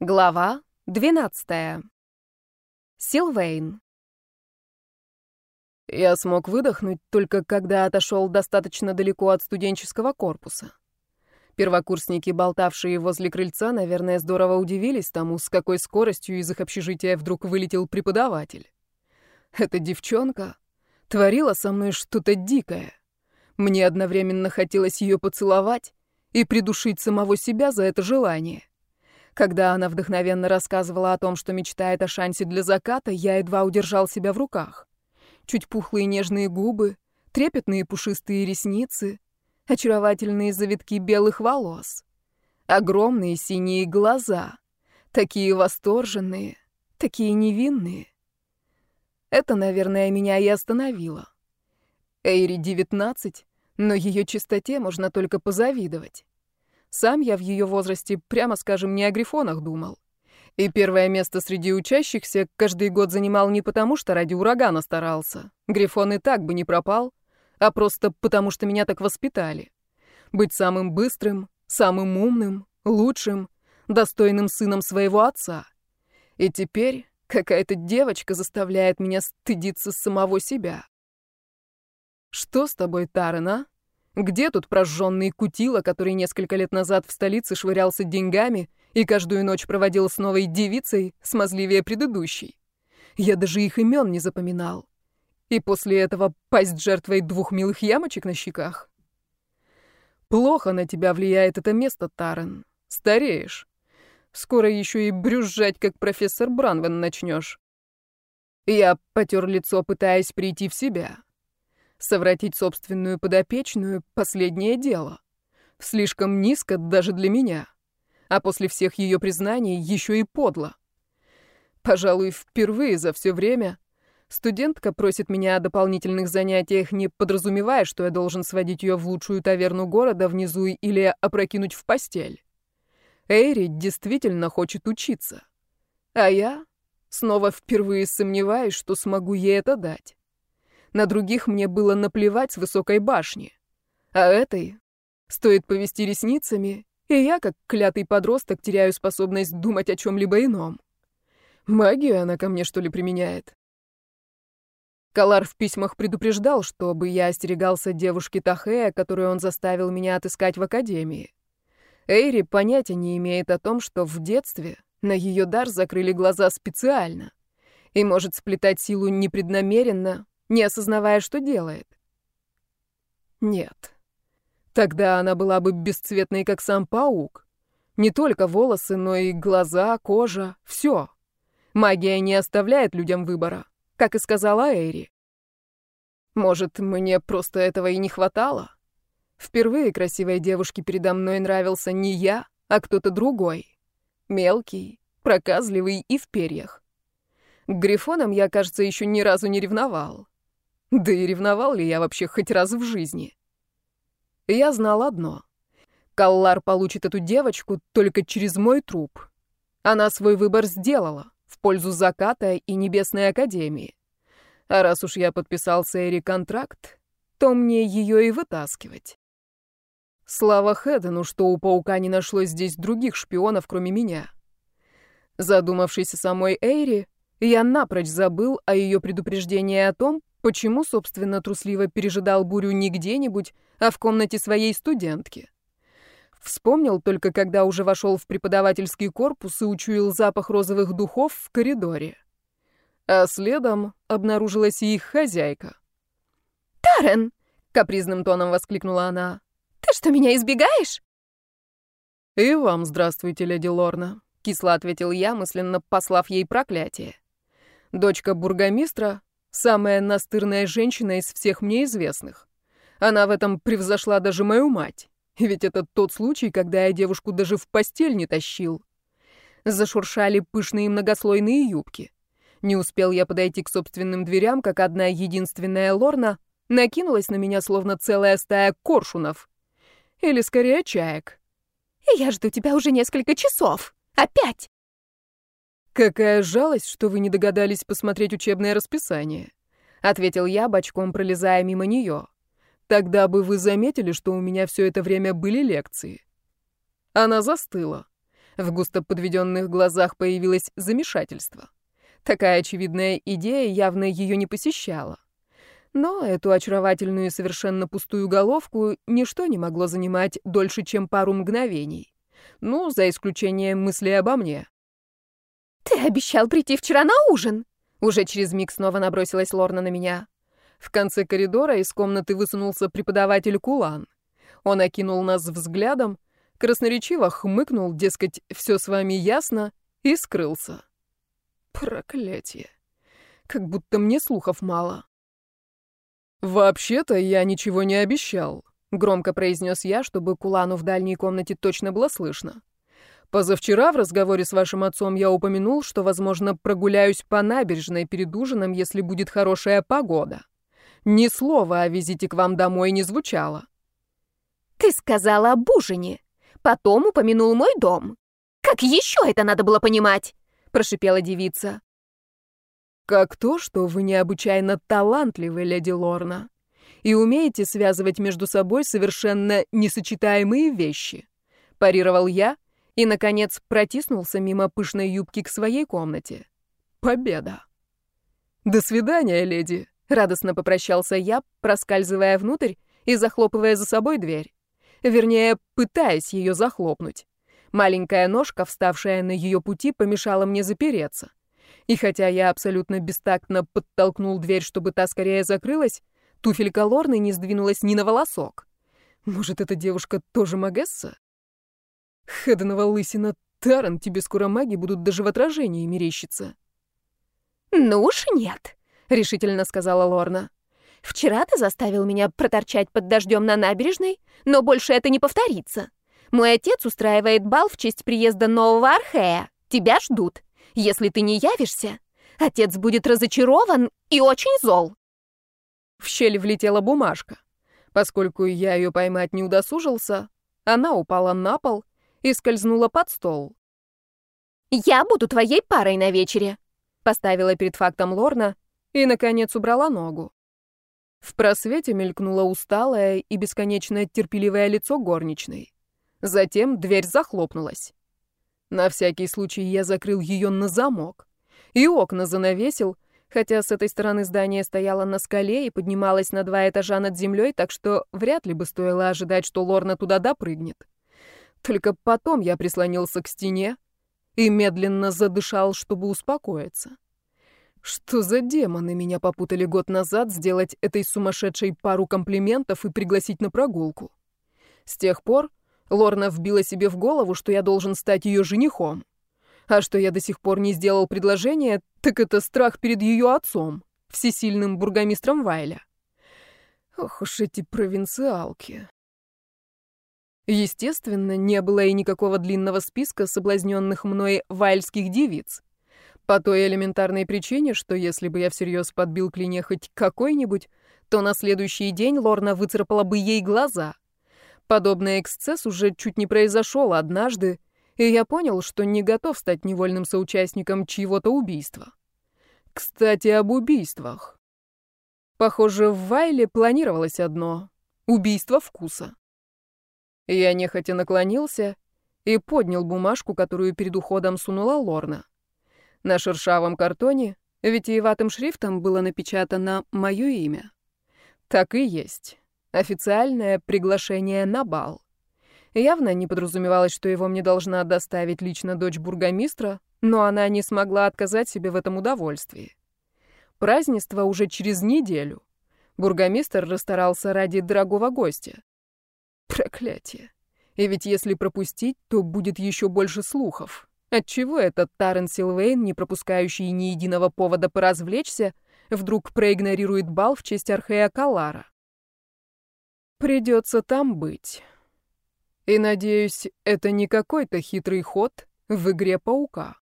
Глава 12. Силвейн. Я смог выдохнуть только когда отошел достаточно далеко от студенческого корпуса. Первокурсники, болтавшие возле крыльца, наверное, здорово удивились тому, с какой скоростью из их общежития вдруг вылетел преподаватель. Эта девчонка творила со мной что-то дикое. Мне одновременно хотелось ее поцеловать и придушить самого себя за это желание. Когда она вдохновенно рассказывала о том, что мечтает о шансе для заката, я едва удержал себя в руках. Чуть пухлые нежные губы, трепетные пушистые ресницы, очаровательные завитки белых волос, огромные синие глаза, такие восторженные, такие невинные. Это, наверное, меня и остановило. Эйри 19, но ее чистоте можно только позавидовать. Сам я в ее возрасте, прямо скажем, не о грифонах думал. И первое место среди учащихся каждый год занимал не потому, что ради урагана старался. Грифон и так бы не пропал, а просто потому, что меня так воспитали. Быть самым быстрым, самым умным, лучшим, достойным сыном своего отца. И теперь какая-то девочка заставляет меня стыдиться самого себя. Что с тобой, Тарен, а? Где тут прожженный кутила, который несколько лет назад в столице швырялся деньгами и каждую ночь проводил с новой девицей, смазливее предыдущей? Я даже их имен не запоминал. И после этого пасть жертвой двух милых ямочек на щеках? Плохо на тебя влияет это место, Тарен. Стареешь. Скоро еще и брюзжать, как профессор Бранвен, начнешь. Я потер лицо, пытаясь прийти в себя. Совратить собственную подопечную — последнее дело. Слишком низко даже для меня. А после всех ее признаний еще и подло. Пожалуй, впервые за все время студентка просит меня о дополнительных занятиях, не подразумевая, что я должен сводить ее в лучшую таверну города внизу или опрокинуть в постель. Эйри действительно хочет учиться. А я снова впервые сомневаюсь, что смогу ей это дать. На других мне было наплевать с высокой башни. А этой стоит повести ресницами, и я, как клятый подросток, теряю способность думать о чем-либо ином. Магию она ко мне, что ли, применяет? Калар в письмах предупреждал, чтобы я остерегался девушки Тахея, которую он заставил меня отыскать в академии. Эйри понятия не имеет о том, что в детстве на ее дар закрыли глаза специально и может сплетать силу непреднамеренно, не осознавая, что делает. Нет. Тогда она была бы бесцветной, как сам паук. Не только волосы, но и глаза, кожа, все. Магия не оставляет людям выбора, как и сказала Эйри. Может, мне просто этого и не хватало? Впервые красивой девушке передо мной нравился не я, а кто-то другой. Мелкий, проказливый и в перьях. К грифонам я, кажется, еще ни разу не ревновал. Да и ревновал ли я вообще хоть раз в жизни? Я знал одно. Каллар получит эту девочку только через мой труп. Она свой выбор сделала в пользу заката и Небесной Академии. А раз уж я подписал с Эри контракт, то мне ее и вытаскивать. Слава Хэдену, что у паука не нашлось здесь других шпионов, кроме меня. Задумавшись о самой Эйри, я напрочь забыл о ее предупреждении о том, Почему, собственно, трусливо пережидал бурю не где-нибудь, а в комнате своей студентки? Вспомнил только, когда уже вошел в преподавательский корпус и учуял запах розовых духов в коридоре. А следом обнаружилась и их хозяйка. «Тарен!» — капризным тоном воскликнула она. «Ты что, меня избегаешь?» «И вам здравствуйте, леди Лорна», — кисло ответил я, мысленно послав ей проклятие. Дочка бургомистра Самая настырная женщина из всех мне известных. Она в этом превзошла даже мою мать. Ведь это тот случай, когда я девушку даже в постель не тащил. Зашуршали пышные многослойные юбки. Не успел я подойти к собственным дверям, как одна единственная Лорна накинулась на меня, словно целая стая коршунов. Или скорее чаек. «Я жду тебя уже несколько часов. Опять!» «Какая жалость, что вы не догадались посмотреть учебное расписание», — ответил я, бочком пролезая мимо нее. «Тогда бы вы заметили, что у меня все это время были лекции». Она застыла. В густо подведенных глазах появилось замешательство. Такая очевидная идея явно ее не посещала. Но эту очаровательную и совершенно пустую головку ничто не могло занимать дольше, чем пару мгновений. Ну, за исключением мысли обо мне. «Ты обещал прийти вчера на ужин!» Уже через миг снова набросилась Лорна на меня. В конце коридора из комнаты высунулся преподаватель Кулан. Он окинул нас взглядом, красноречиво хмыкнул, дескать, все с вами ясно, и скрылся. Проклятие. Как будто мне слухов мало. «Вообще-то я ничего не обещал», — громко произнес я, чтобы Кулану в дальней комнате точно было слышно. «Позавчера в разговоре с вашим отцом я упомянул, что, возможно, прогуляюсь по набережной перед ужином, если будет хорошая погода. Ни слова о визите к вам домой не звучало». «Ты сказала об ужине, потом упомянул мой дом. Как еще это надо было понимать?» — прошипела девица. Как то, что вы необычайно талантливы, леди Лорна, и умеете связывать между собой совершенно несочетаемые вещи. Парировал я и, наконец, протиснулся мимо пышной юбки к своей комнате. Победа! До свидания, леди! Радостно попрощался я, проскальзывая внутрь и захлопывая за собой дверь. Вернее, пытаясь ее захлопнуть. Маленькая ножка, вставшая на ее пути, помешала мне запереться. И хотя я абсолютно бестактно подтолкнул дверь, чтобы та скорее закрылась, туфелька Лорны не сдвинулась ни на волосок. Может, эта девушка тоже Магесса? Хеденова лысина, Таран, тебе скоро маги будут даже в отражении мерещиться. «Ну уж нет», — решительно сказала Лорна. «Вчера ты заставил меня проторчать под дождем на набережной, но больше это не повторится. Мой отец устраивает бал в честь приезда нового Архея. Тебя ждут. Если ты не явишься, отец будет разочарован и очень зол. В щель влетела бумажка. Поскольку я ее поймать не удосужился, она упала на пол и скользнула под стол. «Я буду твоей парой на вечере», — поставила перед фактом Лорна и, наконец, убрала ногу. В просвете мелькнуло усталое и бесконечно терпеливое лицо горничной. Затем дверь захлопнулась. На всякий случай я закрыл ее на замок. И окна занавесил, хотя с этой стороны здание стояло на скале и поднималось на два этажа над землей, так что вряд ли бы стоило ожидать, что Лорна туда допрыгнет. Только потом я прислонился к стене и медленно задышал, чтобы успокоиться. Что за демоны меня попутали год назад сделать этой сумасшедшей пару комплиментов и пригласить на прогулку? С тех пор Лорна вбила себе в голову, что я должен стать ее женихом. А что я до сих пор не сделал предложение, так это страх перед ее отцом, всесильным бургомистром Вайля. Ох уж эти провинциалки. Естественно, не было и никакого длинного списка соблазненных мной вайльских девиц. По той элементарной причине, что если бы я всерьез подбил клине хоть какой-нибудь, то на следующий день Лорна выцарапала бы ей глаза — Подобный эксцесс уже чуть не произошел однажды, и я понял, что не готов стать невольным соучастником чьего-то убийства. Кстати, об убийствах. Похоже, в Вайле планировалось одно — убийство вкуса. Я нехотя наклонился и поднял бумажку, которую перед уходом сунула Лорна. На шершавом картоне витиеватым шрифтом было напечатано мое имя. Так и есть. Официальное приглашение на бал. Явно не подразумевалось, что его мне должна доставить лично дочь бургомистра, но она не смогла отказать себе в этом удовольствии. Празднество уже через неделю. Бургомистр расстарался ради дорогого гостя. Проклятие. И ведь если пропустить, то будет еще больше слухов. Отчего этот Таррен Силвейн, не пропускающий ни единого повода поразвлечься, вдруг проигнорирует бал в честь Архея Калара? Придется там быть. И надеюсь, это не какой-то хитрый ход в игре паука.